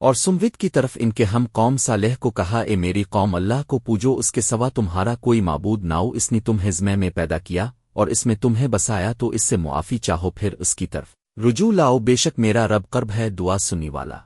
اور سموت کی طرف ان کے ہم قوم صالح کو کہا، اے میری قوم، اللہ کو پوجو، اس کے سوا تمہارا کوئی معبود ناؤ اس نے تم ہزمے میں پیدا کیا اور اس میں تمہیں بسایا، تو اس سے معافی چاہو پھر اس کی طرف۔ رجوع لاؤ، بے شک میرا رب قرب ہے، دعا سنی والا۔